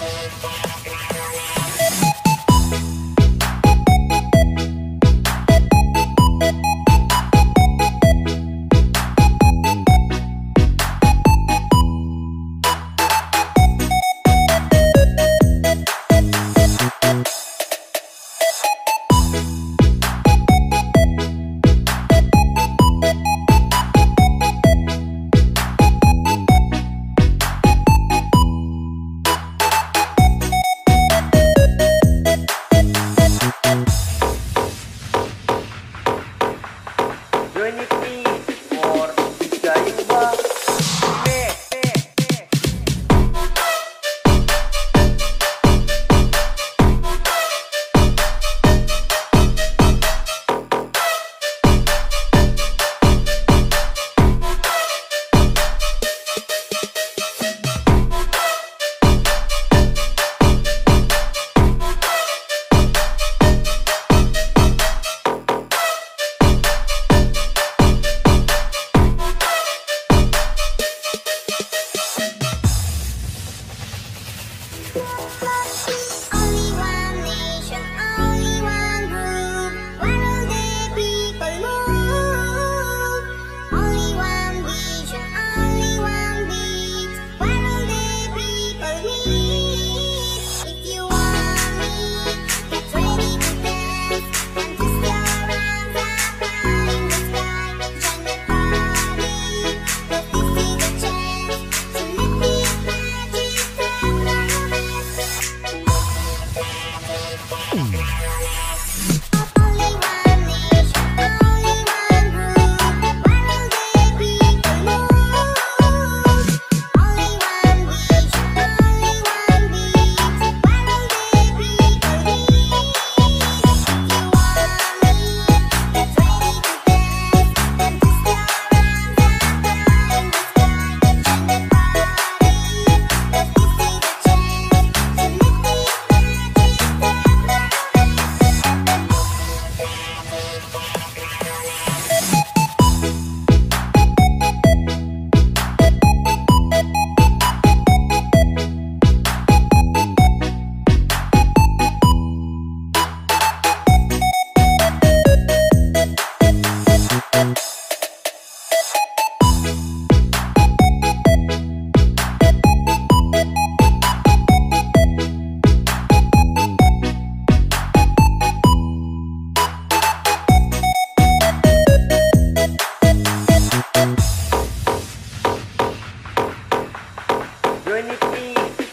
With me Gayuba. Bye. Unity